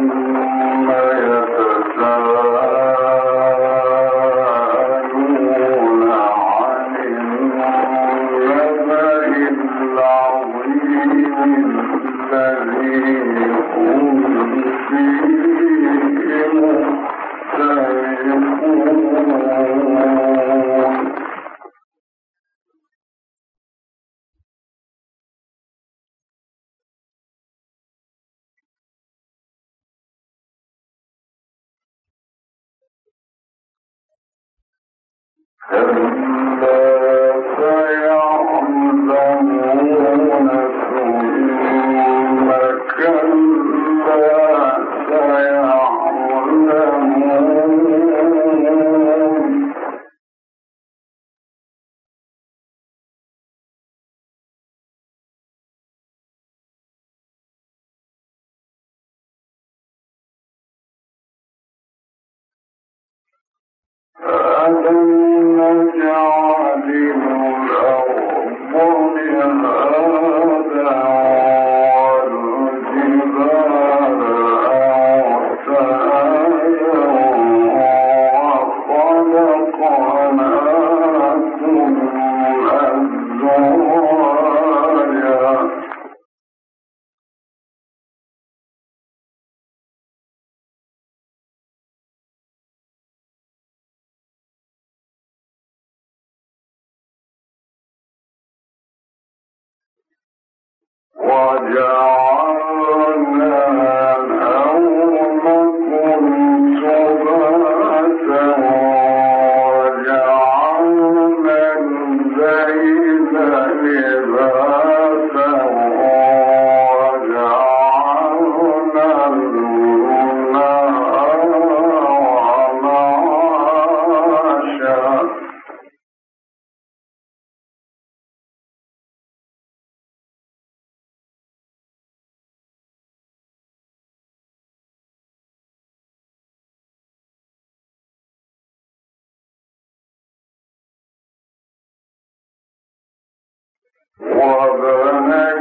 Amen. ونجعل وبنينا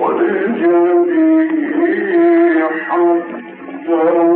قد جبيه حقا.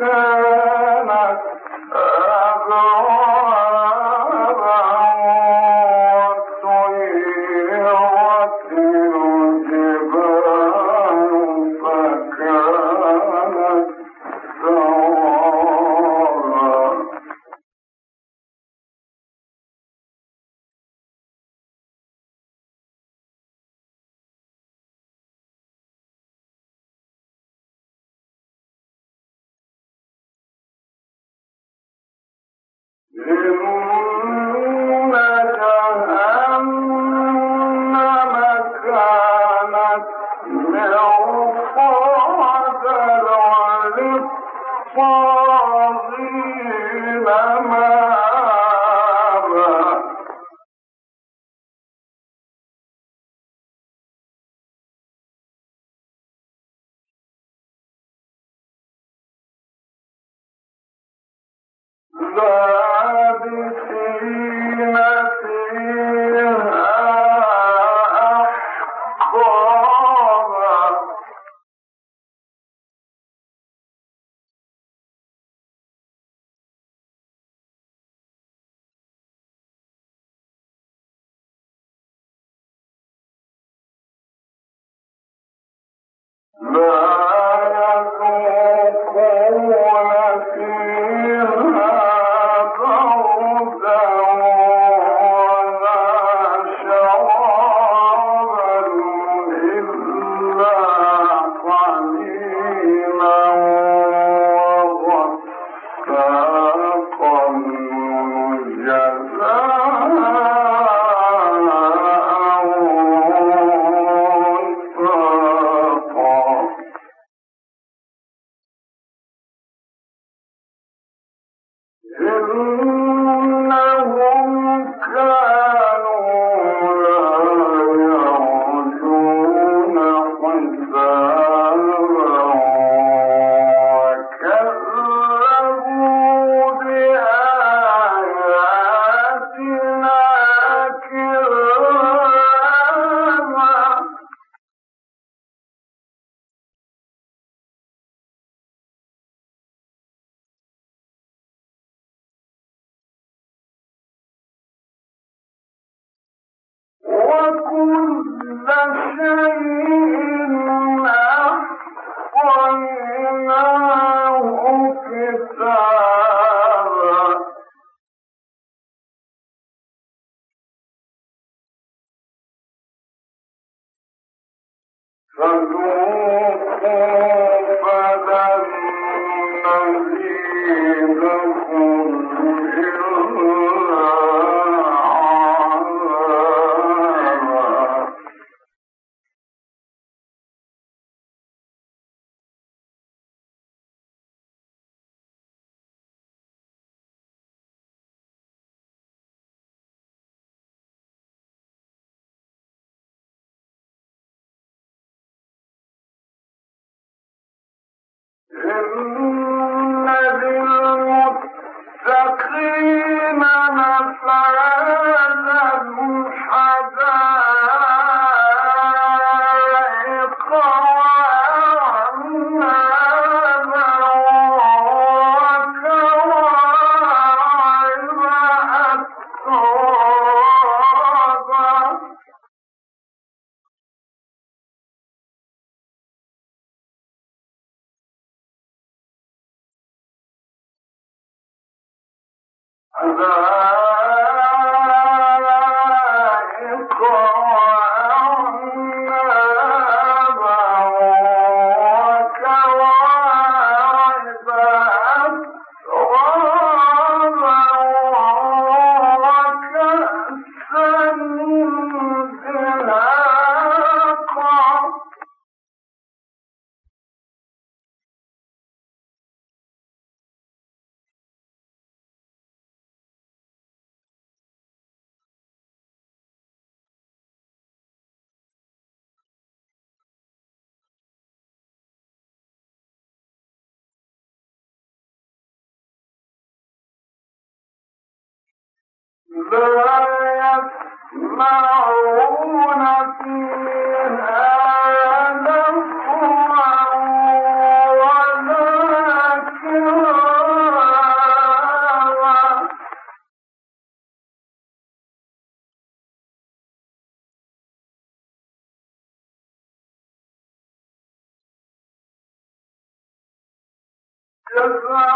Thank you. الله تبع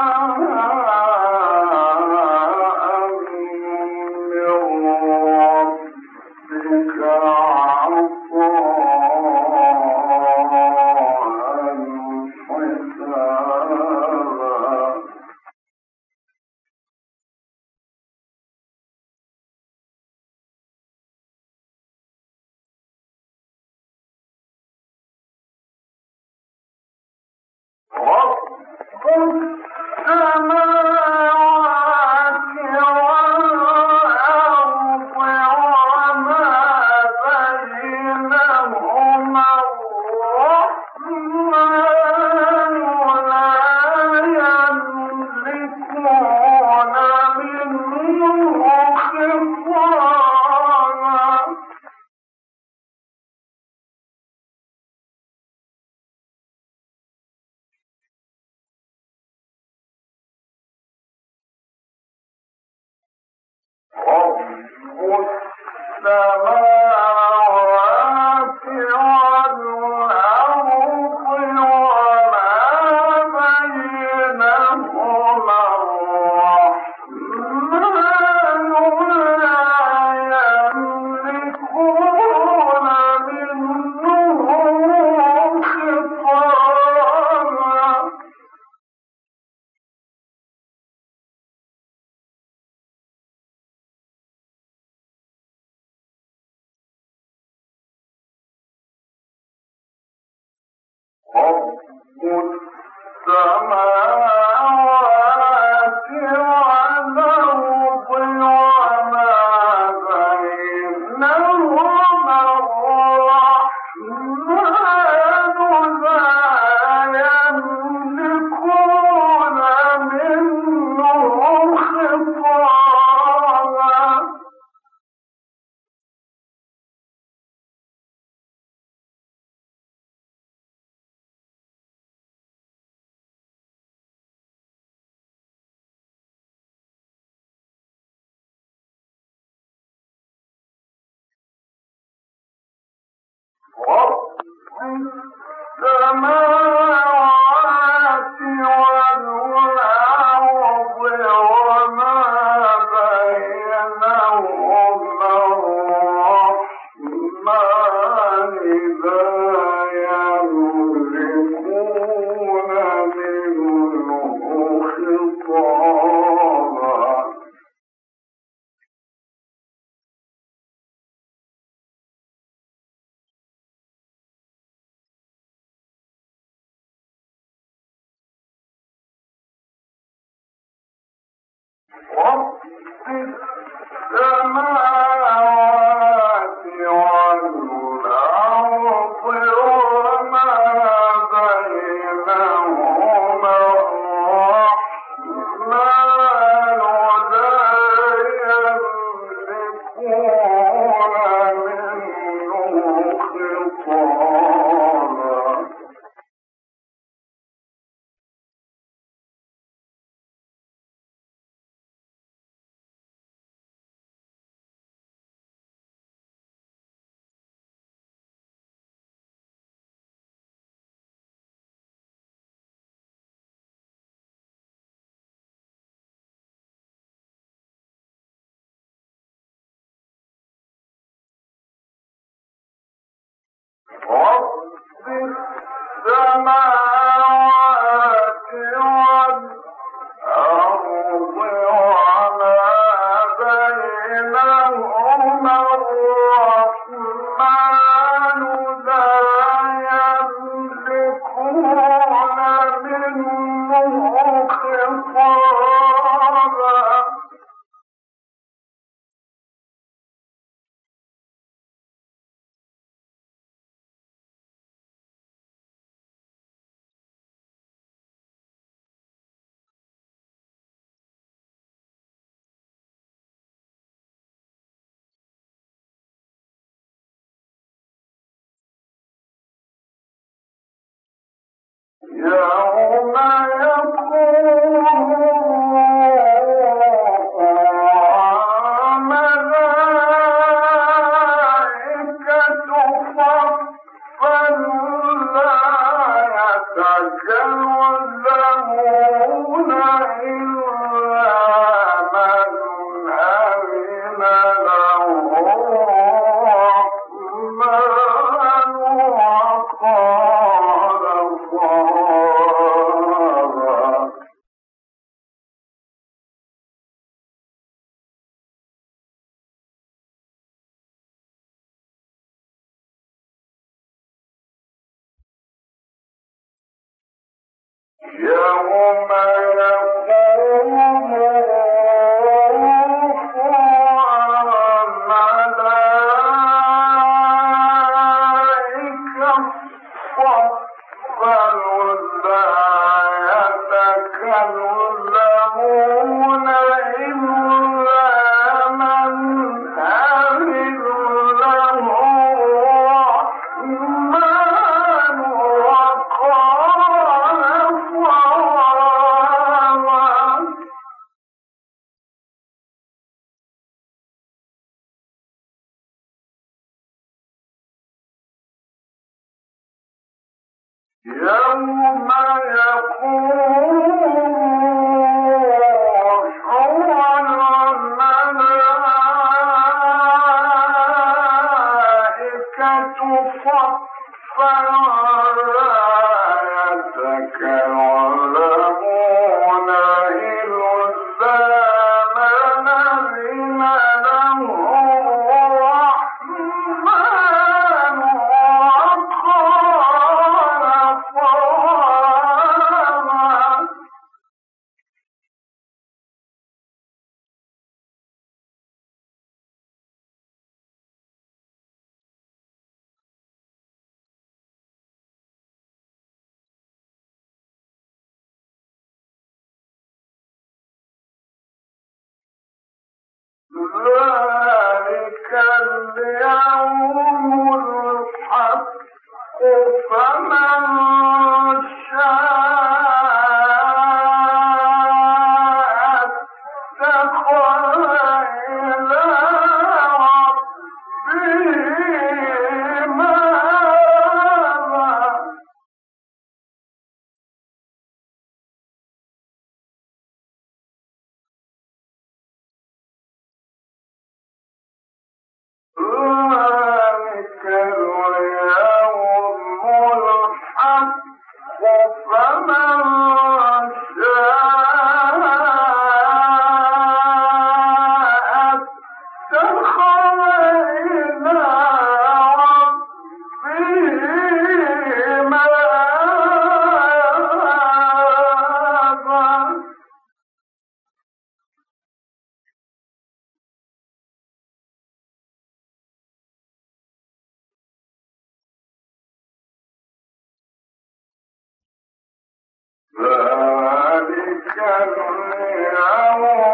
رب السماوات يوم يوم ذلك اليوم الحق فمن ذلك اليوم الحق فمن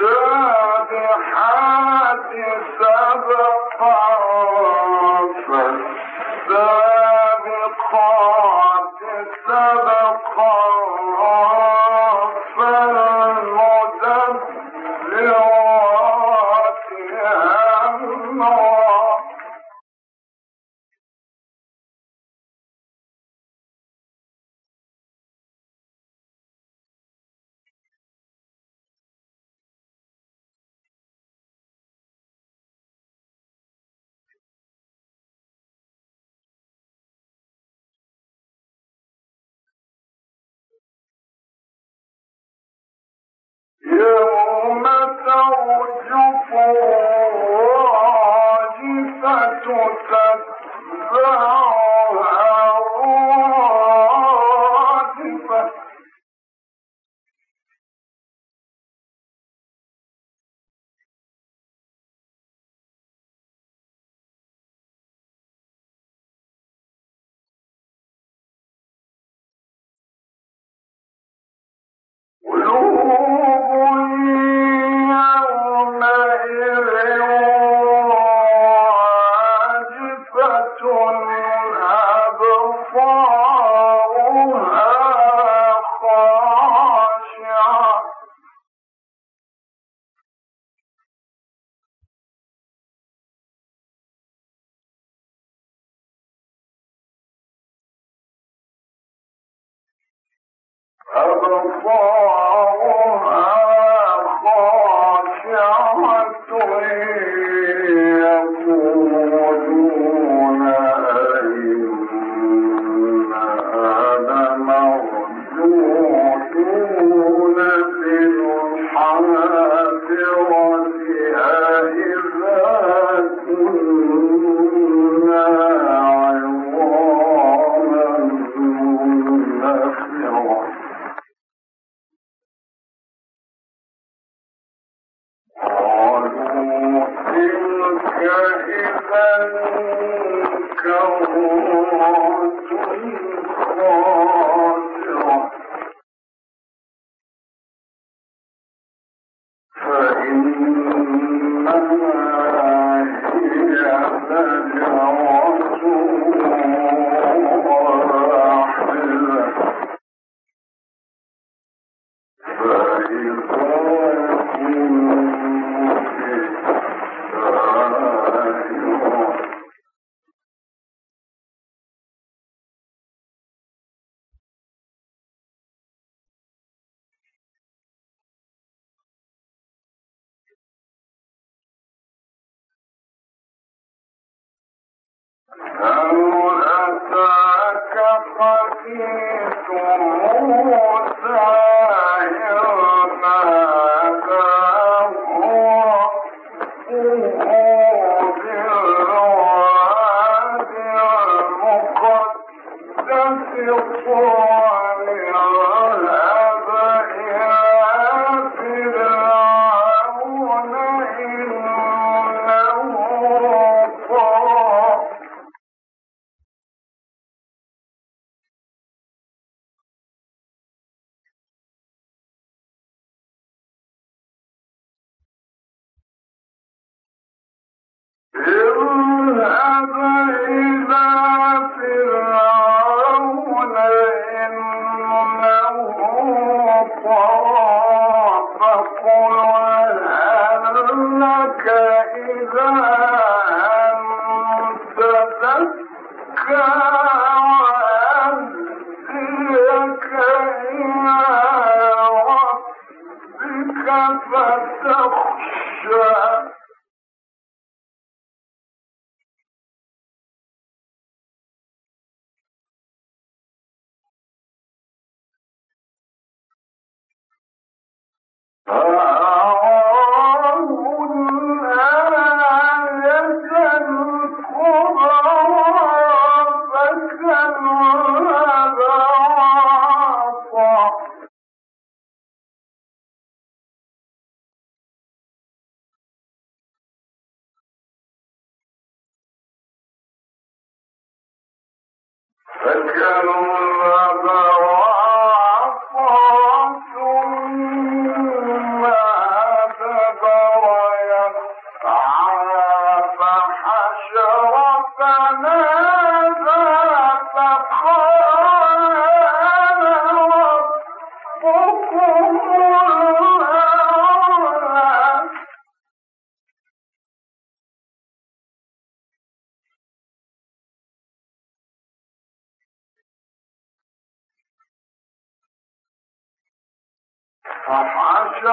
والسابحات سبقا. ترجف fall فحشر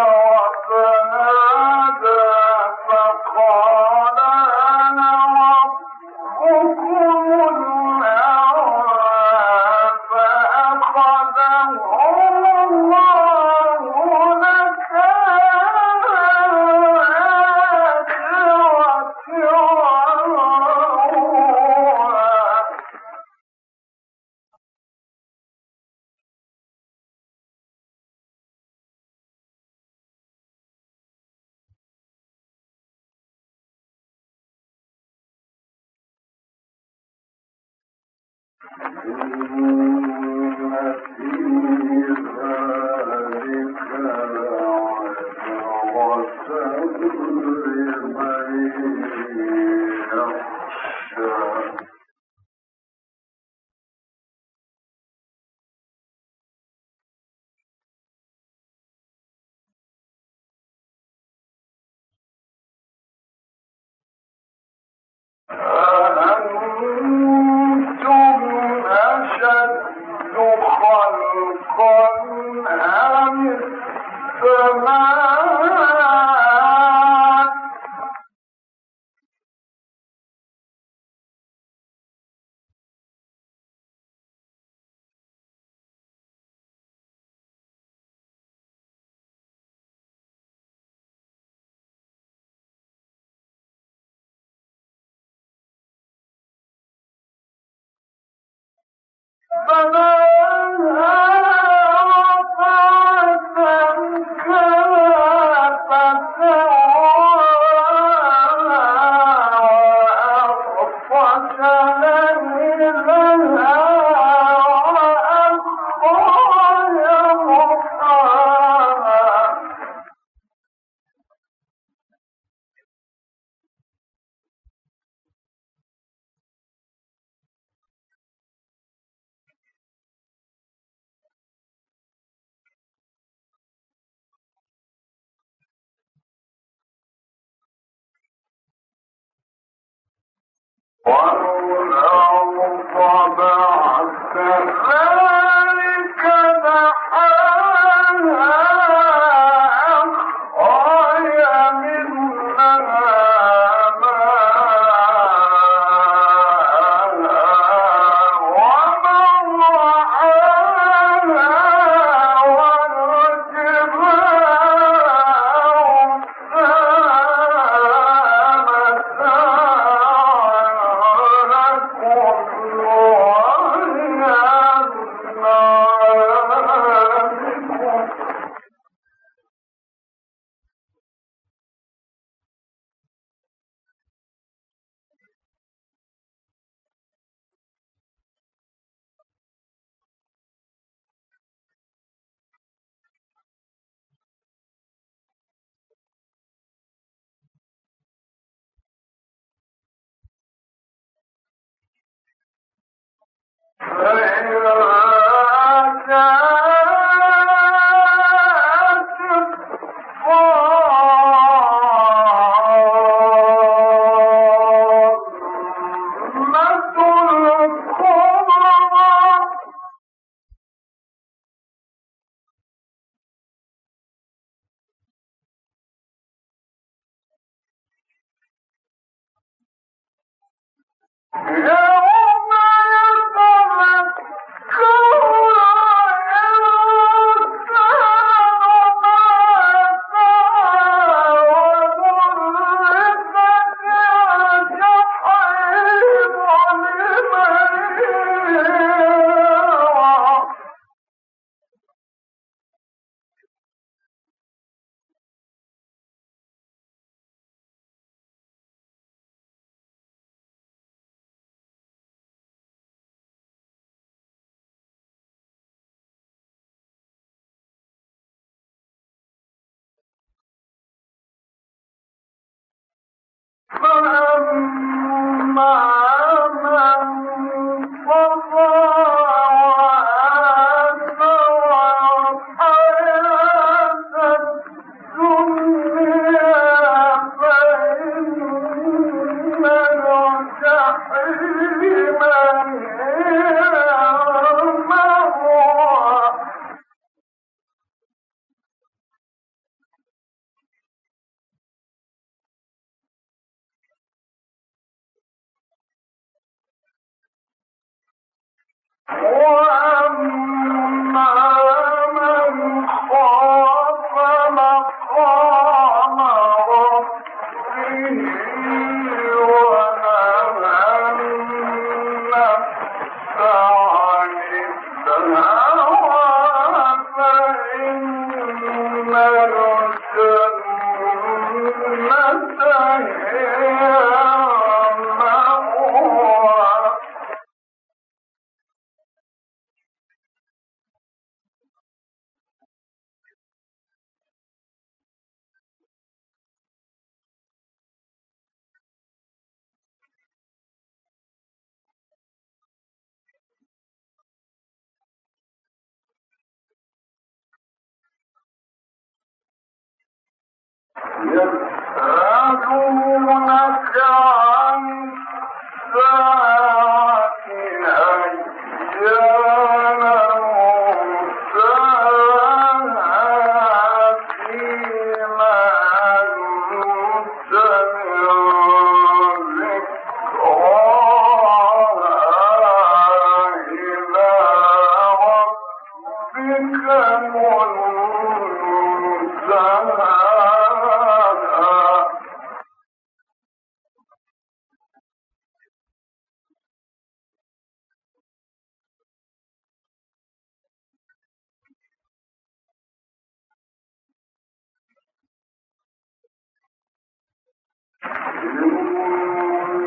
Allah.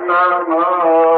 नमः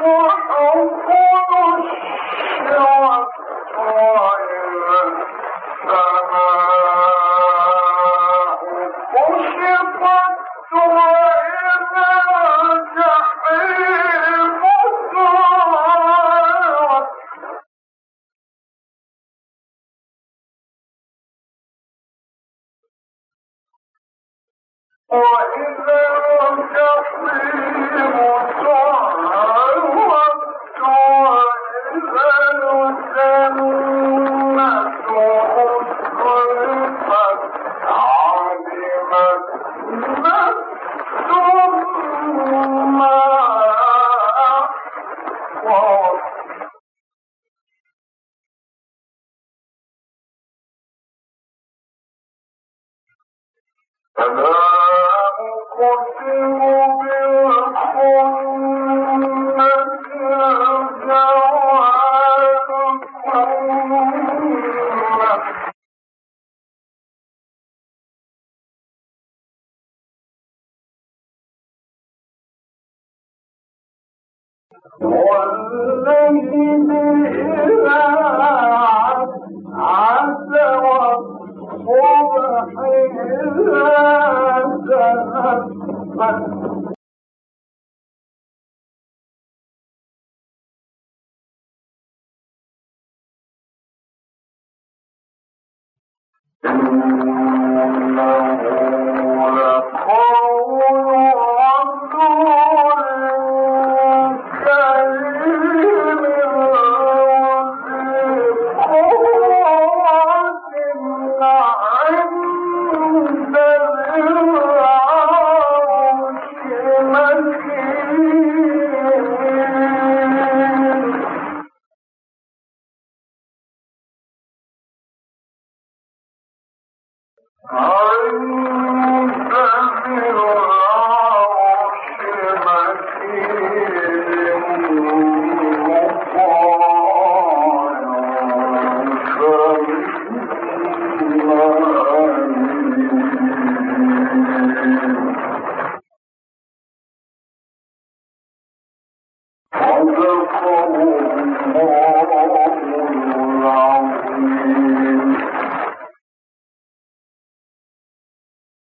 for